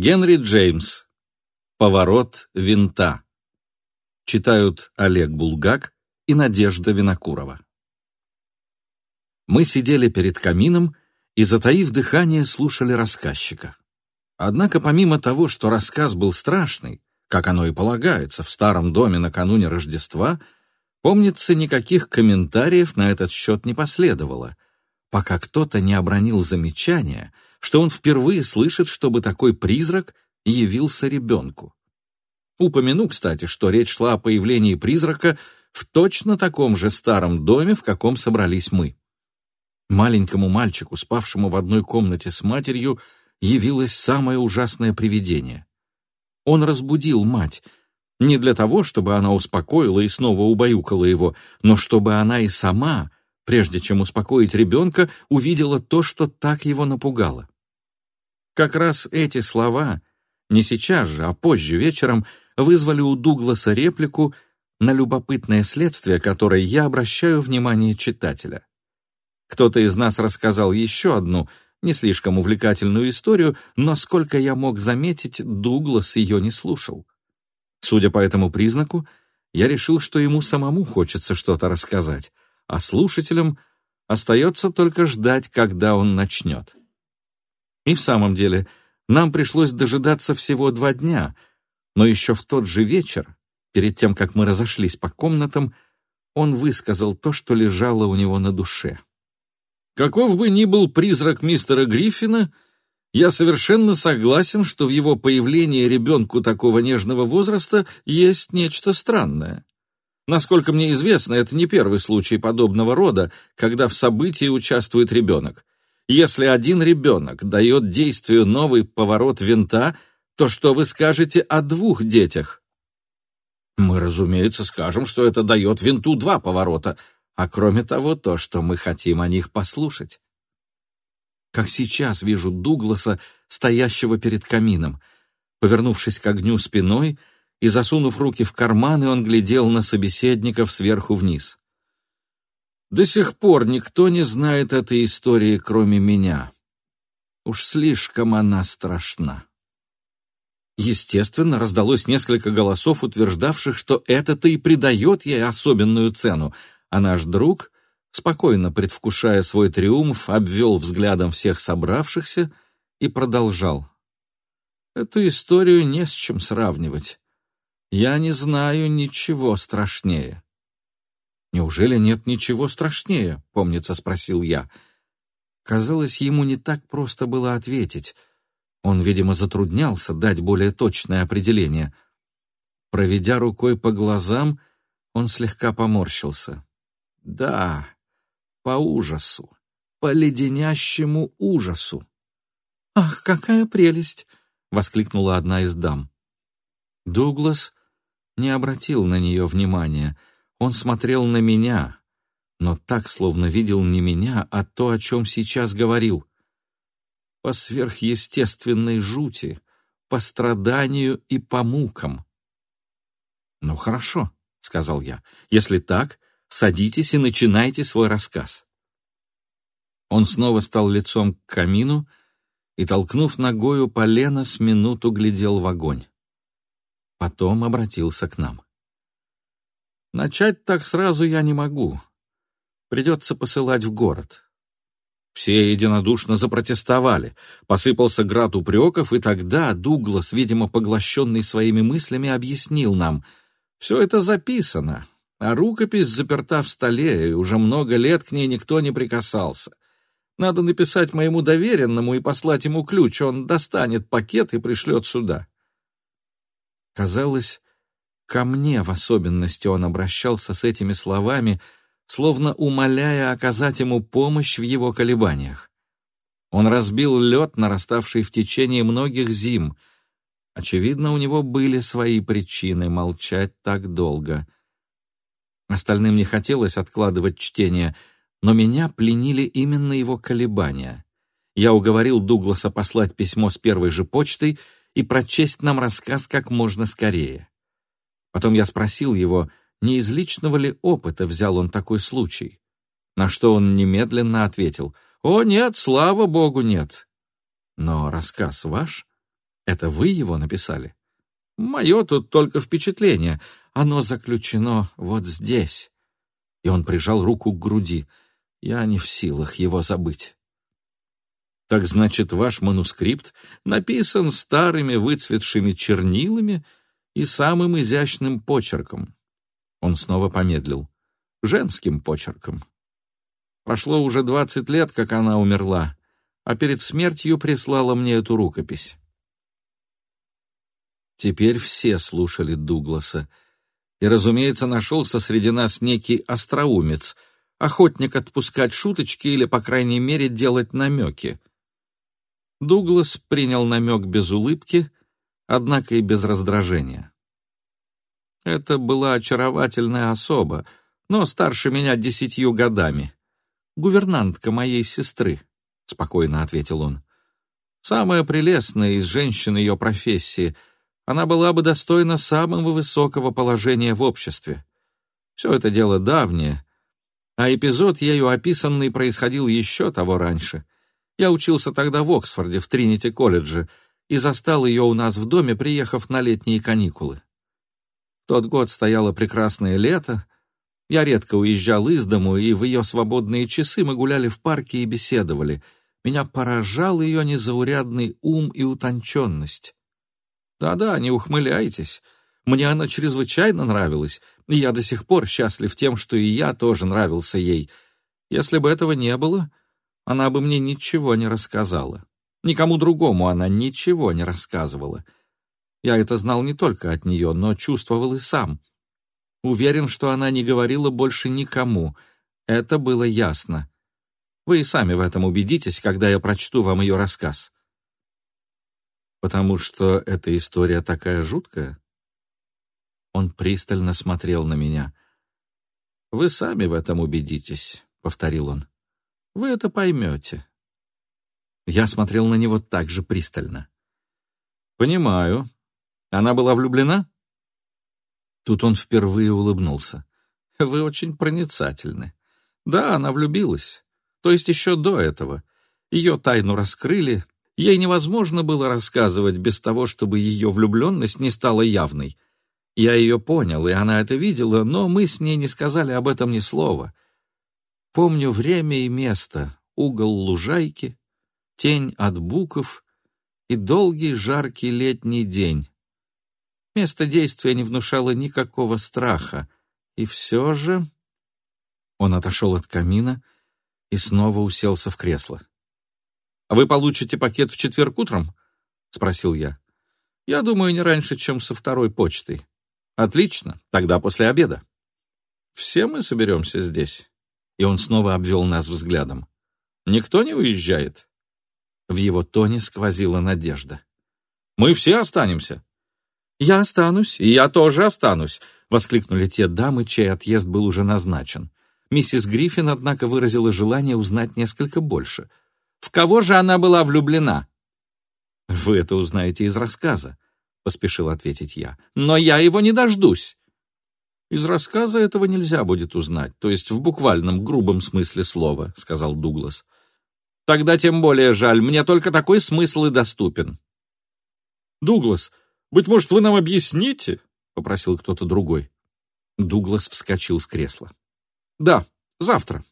Генри Джеймс. Поворот винта. Читают Олег Булгак и Надежда Винокурова. Мы сидели перед камином и, затаив дыхание, слушали рассказчика. Однако помимо того, что рассказ был страшный, как оно и полагается в старом доме накануне Рождества, помнится, никаких комментариев на этот счет не последовало, пока кто-то не обронил замечание, что он впервые слышит, чтобы такой призрак явился ребенку. Упомяну, кстати, что речь шла о появлении призрака в точно таком же старом доме, в каком собрались мы. Маленькому мальчику, спавшему в одной комнате с матерью, явилось самое ужасное привидение. Он разбудил мать, не для того, чтобы она успокоила и снова убаюкала его, но чтобы она и сама, прежде чем успокоить ребенка, увидела то, что так его напугало. Как раз эти слова, не сейчас же, а позже вечером, вызвали у Дугласа реплику на любопытное следствие, которое я обращаю внимание читателя. Кто-то из нас рассказал еще одну, не слишком увлекательную историю, но, сколько я мог заметить, Дуглас ее не слушал. Судя по этому признаку, я решил, что ему самому хочется что-то рассказать, а слушателям остается только ждать, когда он начнет. И в самом деле, нам пришлось дожидаться всего два дня, но еще в тот же вечер, перед тем, как мы разошлись по комнатам, он высказал то, что лежало у него на душе. Каков бы ни был призрак мистера Гриффина, я совершенно согласен, что в его появлении ребенку такого нежного возраста есть нечто странное. Насколько мне известно, это не первый случай подобного рода, когда в событии участвует ребенок. Если один ребенок дает действию новый поворот винта, то что вы скажете о двух детях? Мы, разумеется, скажем, что это дает винту два поворота, а кроме того, то, что мы хотим о них послушать. Как сейчас вижу Дугласа, стоящего перед камином. Повернувшись к огню спиной и засунув руки в карманы, он глядел на собеседников сверху вниз. До сих пор никто не знает этой истории, кроме меня. Уж слишком она страшна. Естественно, раздалось несколько голосов, утверждавших, что это-то и придает ей особенную цену, а наш друг, спокойно предвкушая свой триумф, обвел взглядом всех собравшихся и продолжал. «Эту историю не с чем сравнивать. Я не знаю ничего страшнее». «Неужели нет ничего страшнее?» — помнится, спросил я. Казалось, ему не так просто было ответить. Он, видимо, затруднялся дать более точное определение. Проведя рукой по глазам, он слегка поморщился. Да, по ужасу, по леденящему ужасу. «Ах, какая прелесть!» — воскликнула одна из дам. Дуглас не обратил на нее внимания. Он смотрел на меня, но так, словно видел не меня, а то, о чем сейчас говорил. По сверхъестественной жути, по страданию и по мукам. «Ну, хорошо», — сказал я. «Если так, Садитесь и начинайте свой рассказ». Он снова стал лицом к камину и, толкнув ногою полено, с минуту глядел в огонь. Потом обратился к нам. «Начать так сразу я не могу. Придется посылать в город». Все единодушно запротестовали. Посыпался град упреков, и тогда Дуглас, видимо, поглощенный своими мыслями, объяснил нам. «Все это записано а рукопись заперта в столе, и уже много лет к ней никто не прикасался. Надо написать моему доверенному и послать ему ключ, он достанет пакет и пришлет сюда. Казалось, ко мне в особенности он обращался с этими словами, словно умоляя оказать ему помощь в его колебаниях. Он разбил лед, нараставший в течение многих зим. Очевидно, у него были свои причины молчать так долго — Остальным не хотелось откладывать чтение, но меня пленили именно его колебания. Я уговорил Дугласа послать письмо с первой же почтой и прочесть нам рассказ как можно скорее. Потом я спросил его, не из личного ли опыта взял он такой случай. На что он немедленно ответил, «О, нет, слава богу, нет». «Но рассказ ваш?» Это вы его написали? Мое тут только впечатление. Оно заключено вот здесь. И он прижал руку к груди. Я не в силах его забыть. Так значит, ваш манускрипт написан старыми выцветшими чернилами и самым изящным почерком. Он снова помедлил. Женским почерком. Прошло уже двадцать лет, как она умерла, а перед смертью прислала мне эту рукопись. Теперь все слушали Дугласа. И, разумеется, нашелся среди нас некий остроумец, охотник отпускать шуточки или, по крайней мере, делать намеки. Дуглас принял намек без улыбки, однако и без раздражения. Это была очаровательная особа, но старше меня десятью годами. Гувернантка моей сестры, — спокойно ответил он. Самая прелестная из женщин ее профессии — она была бы достойна самого высокого положения в обществе. Все это дело давнее, а эпизод, ею описанный, происходил еще того раньше. Я учился тогда в Оксфорде, в Тринити-колледже, и застал ее у нас в доме, приехав на летние каникулы. Тот год стояло прекрасное лето, я редко уезжал из дому, и в ее свободные часы мы гуляли в парке и беседовали. Меня поражал ее незаурядный ум и утонченность. Да-да, не ухмыляйтесь. Мне она чрезвычайно нравилась, и я до сих пор счастлив тем, что и я тоже нравился ей. Если бы этого не было, она бы мне ничего не рассказала. Никому другому она ничего не рассказывала. Я это знал не только от нее, но чувствовал и сам. Уверен, что она не говорила больше никому. Это было ясно. Вы и сами в этом убедитесь, когда я прочту вам ее рассказ. Потому что эта история такая жуткая? Он пристально смотрел на меня. «Вы сами в этом убедитесь», — повторил он. «Вы это поймете». Я смотрел на него так же пристально. «Понимаю. Она была влюблена?» Тут он впервые улыбнулся. «Вы очень проницательны. Да, она влюбилась. То есть еще до этого. Ее тайну раскрыли, Ей невозможно было рассказывать без того, чтобы ее влюбленность не стала явной. Я ее понял, и она это видела, но мы с ней не сказали об этом ни слова. Помню время и место, угол лужайки, тень от буков и долгий жаркий летний день. Место действия не внушало никакого страха, и все же... Он отошел от камина и снова уселся в кресло. «А вы получите пакет в четверг утром?» — спросил я. «Я думаю, не раньше, чем со второй почтой». «Отлично, тогда после обеда». «Все мы соберемся здесь?» И он снова обвел нас взглядом. «Никто не уезжает?» В его тоне сквозила надежда. «Мы все останемся». «Я останусь, и я тоже останусь», — воскликнули те дамы, чей отъезд был уже назначен. Миссис Гриффин, однако, выразила желание узнать несколько больше — в кого же она была влюблена? Вы это узнаете из рассказа, поспешил ответить я. Но я его не дождусь. Из рассказа этого нельзя будет узнать, то есть в буквальном грубом смысле слова, сказал Дуглас. Тогда тем более жаль, мне только такой смысл и доступен. Дуглас, быть может, вы нам объясните? попросил кто-то другой. Дуглас вскочил с кресла. Да, завтра.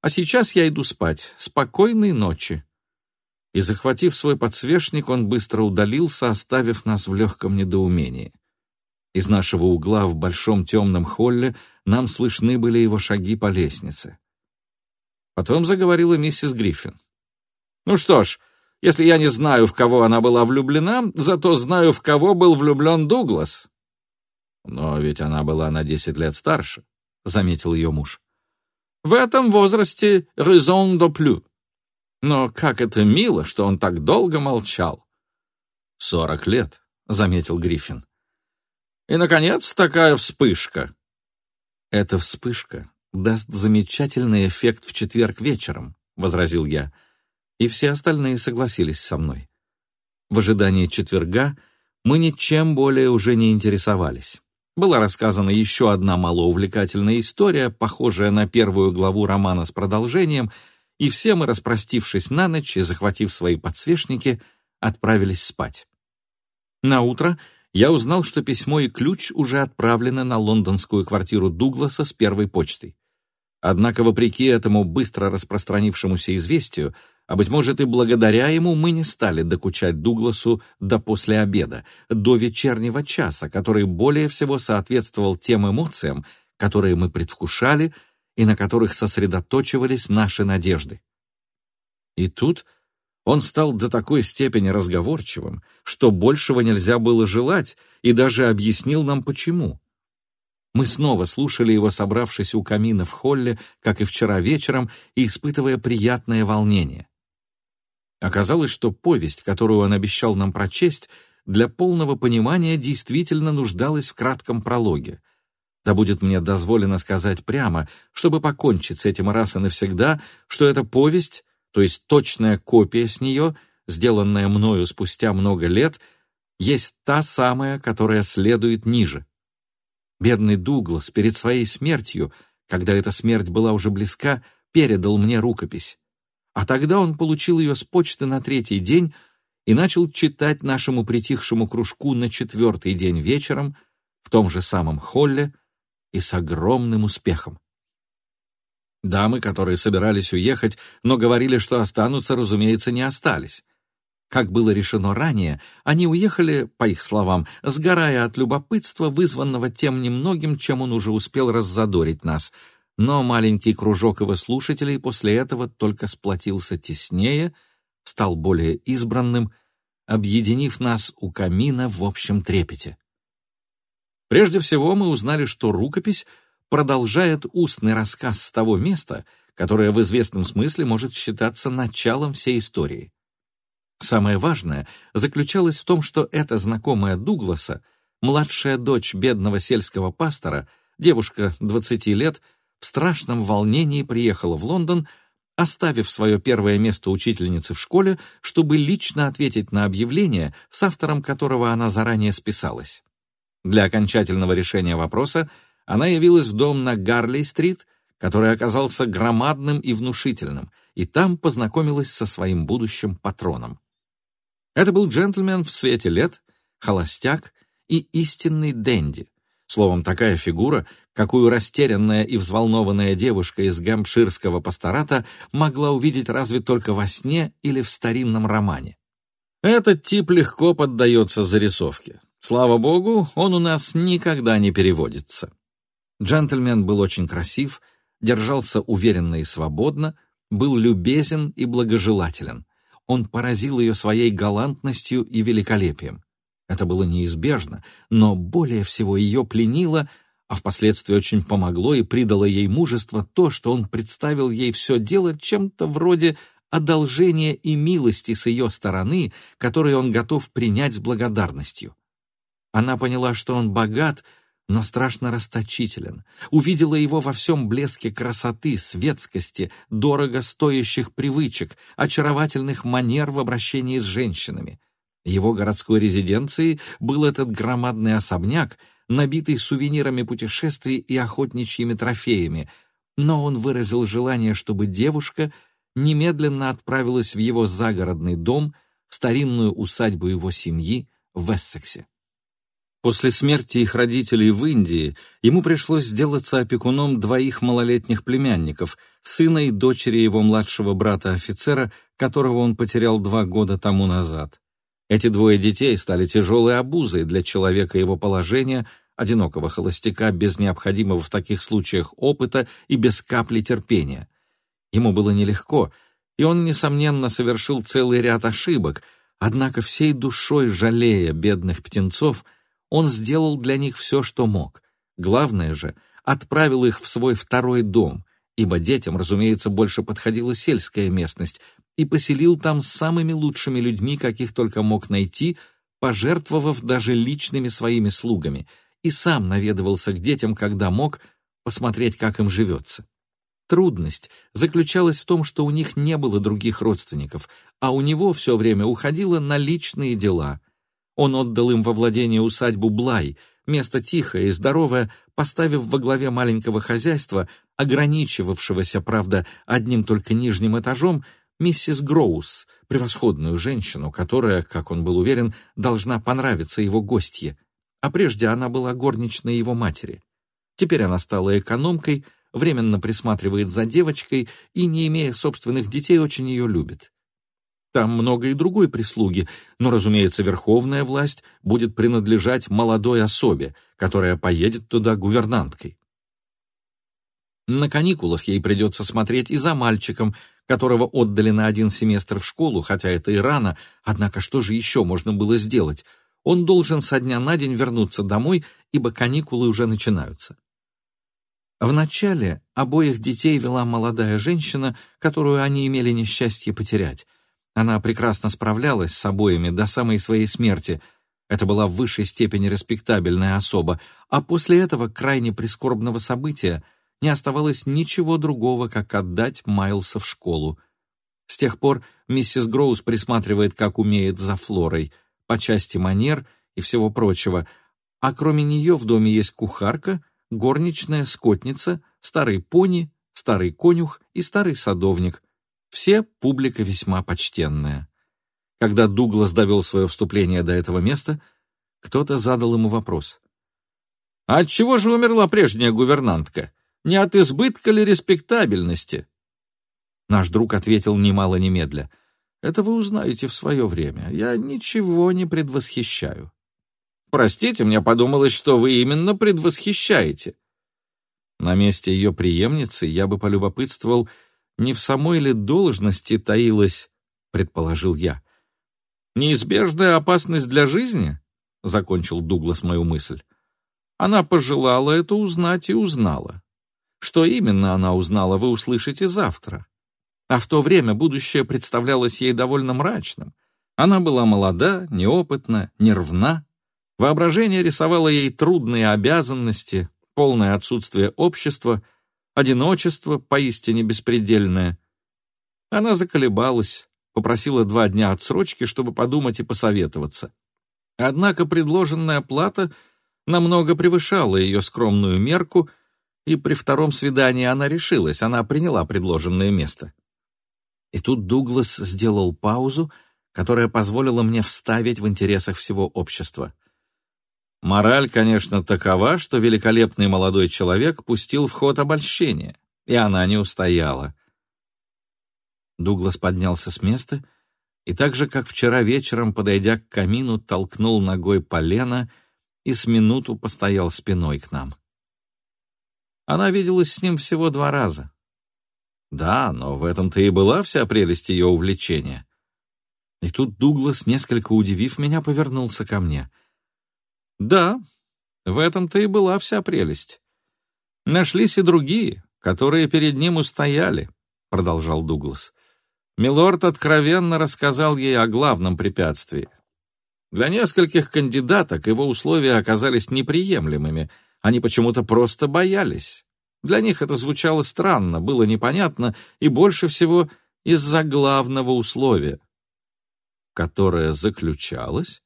А сейчас я иду спать. Спокойной ночи». И, захватив свой подсвечник, он быстро удалился, оставив нас в легком недоумении. Из нашего угла в большом темном холле нам слышны были его шаги по лестнице. Потом заговорила миссис Гриффин. «Ну что ж, если я не знаю, в кого она была влюблена, зато знаю, в кого был влюблен Дуглас». «Но ведь она была на десять лет старше», — заметил ее муж. В этом возрасте raison de plus. Но как это мило, что он так долго молчал. «Сорок лет», — заметил Гриффин. «И, наконец, такая вспышка». «Эта вспышка даст замечательный эффект в четверг вечером», — возразил я, и все остальные согласились со мной. В ожидании четверга мы ничем более уже не интересовались была рассказана еще одна малоувлекательная история, похожая на первую главу романа с продолжением, и все мы, распростившись на ночь и захватив свои подсвечники, отправились спать. На утро я узнал, что письмо и ключ уже отправлены на лондонскую квартиру Дугласа с первой почтой. Однако, вопреки этому быстро распространившемуся известию, а, быть может, и благодаря ему мы не стали докучать Дугласу до после обеда, до вечернего часа, который более всего соответствовал тем эмоциям, которые мы предвкушали и на которых сосредоточивались наши надежды. И тут он стал до такой степени разговорчивым, что большего нельзя было желать, и даже объяснил нам почему. Мы снова слушали его, собравшись у камина в холле, как и вчера вечером, и испытывая приятное волнение. Оказалось, что повесть, которую он обещал нам прочесть, для полного понимания действительно нуждалась в кратком прологе. Да будет мне дозволено сказать прямо, чтобы покончить с этим раз и навсегда, что эта повесть то есть точная копия с нее, сделанная мною спустя много лет, есть та самая, которая следует ниже. Бедный Дуглас перед своей смертью, когда эта смерть была уже близка, передал мне рукопись. А тогда он получил ее с почты на третий день и начал читать нашему притихшему кружку на четвертый день вечером в том же самом холле и с огромным успехом. Дамы, которые собирались уехать, но говорили, что останутся, разумеется, не остались. Как было решено ранее, они уехали, по их словам, сгорая от любопытства, вызванного тем немногим, чем он уже успел раззадорить нас. Но маленький кружок его слушателей после этого только сплотился теснее, стал более избранным, объединив нас у камина в общем трепете. Прежде всего мы узнали, что рукопись — продолжает устный рассказ с того места, которое в известном смысле может считаться началом всей истории. Самое важное заключалось в том, что эта знакомая Дугласа, младшая дочь бедного сельского пастора, девушка 20 лет, в страшном волнении приехала в Лондон, оставив свое первое место учительницы в школе, чтобы лично ответить на объявление, с автором которого она заранее списалась. Для окончательного решения вопроса она явилась в дом на Гарли-стрит, который оказался громадным и внушительным, и там познакомилась со своим будущим патроном. Это был джентльмен в свете лет, холостяк и истинный денди. Словом, такая фигура, какую растерянная и взволнованная девушка из гампширского пастората могла увидеть разве только во сне или в старинном романе. Этот тип легко поддается зарисовке. Слава богу, он у нас никогда не переводится. Джентльмен был очень красив, держался уверенно и свободно, был любезен и благожелателен. Он поразил ее своей галантностью и великолепием. Это было неизбежно, но более всего ее пленило, а впоследствии очень помогло и придало ей мужество то, что он представил ей все дело чем-то вроде одолжения и милости с ее стороны, которые он готов принять с благодарностью. Она поняла, что он богат, но страшно расточителен. Увидела его во всем блеске красоты, светскости, дорого стоящих привычек, очаровательных манер в обращении с женщинами. Его городской резиденцией был этот громадный особняк, набитый сувенирами путешествий и охотничьими трофеями, но он выразил желание, чтобы девушка немедленно отправилась в его загородный дом, старинную усадьбу его семьи в Эссексе. После смерти их родителей в Индии ему пришлось сделаться опекуном двоих малолетних племянников, сына и дочери его младшего брата-офицера, которого он потерял два года тому назад. Эти двое детей стали тяжелой обузой для человека его положения, одинокого холостяка без необходимого в таких случаях опыта и без капли терпения. Ему было нелегко, и он, несомненно, совершил целый ряд ошибок, однако всей душой жалея бедных птенцов — он сделал для них все, что мог. Главное же, отправил их в свой второй дом, ибо детям, разумеется, больше подходила сельская местность, и поселил там с самыми лучшими людьми, каких только мог найти, пожертвовав даже личными своими слугами, и сам наведывался к детям, когда мог, посмотреть, как им живется. Трудность заключалась в том, что у них не было других родственников, а у него все время уходило на личные дела — он отдал им во владение усадьбу Блай, место тихое и здоровое, поставив во главе маленького хозяйства, ограничивавшегося, правда, одним только нижним этажом, миссис Гроус, превосходную женщину, которая, как он был уверен, должна понравиться его гостье, а прежде она была горничной его матери. Теперь она стала экономкой, временно присматривает за девочкой и, не имея собственных детей, очень ее любит. Там много и другой прислуги, но, разумеется, верховная власть будет принадлежать молодой особе, которая поедет туда гувернанткой. На каникулах ей придется смотреть и за мальчиком, которого отдали на один семестр в школу, хотя это и рано, однако что же еще можно было сделать? Он должен со дня на день вернуться домой, ибо каникулы уже начинаются. Вначале обоих детей вела молодая женщина, которую они имели несчастье потерять. Она прекрасно справлялась с обоими до самой своей смерти. Это была в высшей степени респектабельная особа, а после этого крайне прискорбного события не оставалось ничего другого, как отдать Майлса в школу. С тех пор миссис Гроус присматривает, как умеет за Флорой, по части манер и всего прочего, а кроме нее в доме есть кухарка, горничная, скотница, старый пони, старый конюх и старый садовник. Все публика весьма почтенная. Когда Дуглас довел свое вступление до этого места, кто-то задал ему вопрос. «А от чего же умерла прежняя гувернантка? Не от избытка ли респектабельности?» Наш друг ответил немало немедля. «Это вы узнаете в свое время. Я ничего не предвосхищаю». «Простите, мне подумалось, что вы именно предвосхищаете». На месте ее преемницы я бы полюбопытствовал, не в самой ли должности таилась, предположил я. Неизбежная опасность для жизни, закончил Дуглас мою мысль. Она пожелала это узнать и узнала. Что именно она узнала, вы услышите завтра. А в то время будущее представлялось ей довольно мрачным. Она была молода, неопытна, нервна. Воображение рисовало ей трудные обязанности, полное отсутствие общества — одиночество поистине беспредельное. Она заколебалась, попросила два дня отсрочки, чтобы подумать и посоветоваться. Однако предложенная плата намного превышала ее скромную мерку, и при втором свидании она решилась, она приняла предложенное место. И тут Дуглас сделал паузу, которая позволила мне вставить в интересах всего общества. Мораль, конечно, такова, что великолепный молодой человек пустил в ход обольщение, и она не устояла. Дуглас поднялся с места и так же, как вчера вечером, подойдя к камину, толкнул ногой полено и с минуту постоял спиной к нам. Она виделась с ним всего два раза. Да, но в этом-то и была вся прелесть ее увлечения. И тут Дуглас, несколько удивив меня, повернулся ко мне — да, в этом-то и была вся прелесть. Нашлись и другие, которые перед ним устояли, продолжал Дуглас. Милорд откровенно рассказал ей о главном препятствии. Для нескольких кандидаток его условия оказались неприемлемыми, они почему-то просто боялись. Для них это звучало странно, было непонятно, и больше всего из-за главного условия, которое заключалось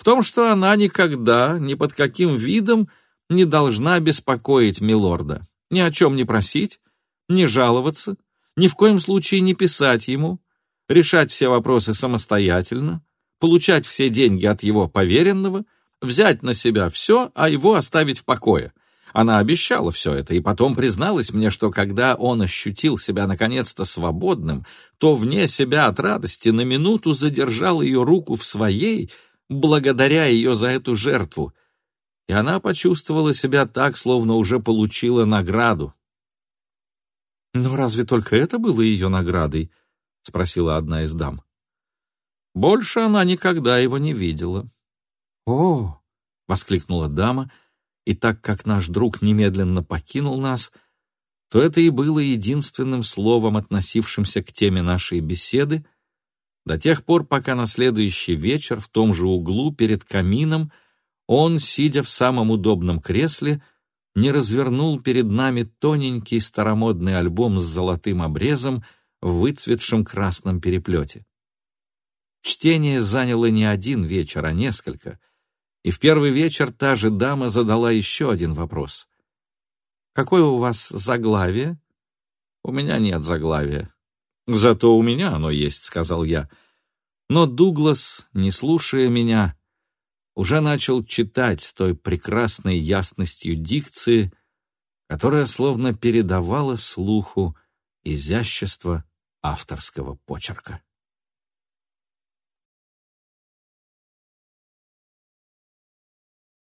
в том, что она никогда, ни под каким видом не должна беспокоить милорда, ни о чем не просить, не жаловаться, ни в коем случае не писать ему, решать все вопросы самостоятельно, получать все деньги от его поверенного, взять на себя все, а его оставить в покое. Она обещала все это и потом призналась мне, что когда он ощутил себя наконец-то свободным, то вне себя от радости на минуту задержал ее руку в своей благодаря ее за эту жертву, и она почувствовала себя так, словно уже получила награду. «Но разве только это было ее наградой?» — спросила одна из дам. Больше она никогда его не видела. «О!» — воскликнула дама, и так как наш друг немедленно покинул нас, то это и было единственным словом, относившимся к теме нашей беседы — до тех пор, пока на следующий вечер в том же углу перед камином он, сидя в самом удобном кресле, не развернул перед нами тоненький старомодный альбом с золотым обрезом в выцветшем красном переплете. Чтение заняло не один вечер, а несколько, и в первый вечер та же дама задала еще один вопрос. «Какое у вас заглавие?» «У меня нет заглавия», «Зато у меня оно есть», — сказал я. Но Дуглас, не слушая меня, уже начал читать с той прекрасной ясностью дикции, которая словно передавала слуху изящество авторского почерка.